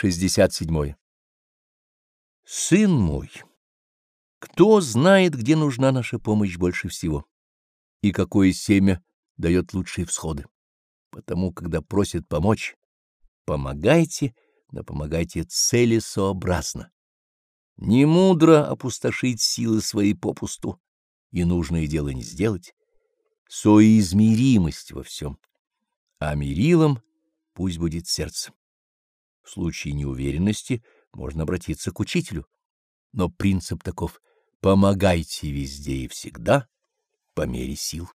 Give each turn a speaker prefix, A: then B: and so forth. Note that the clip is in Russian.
A: 67. Сын мой, кто знает, где нужна наша помощь больше всего, и какое семя дает лучшие всходы? Потому, когда просят помочь, помогайте, но помогайте целесообразно. Не мудро опустошить силы свои попусту и нужное дело не сделать. Соизмеримость во всем. А мерилом пусть будет сердце. В случае неуверенности можно обратиться к учителю. Но принцип таков — помогайте везде и всегда по мере сил.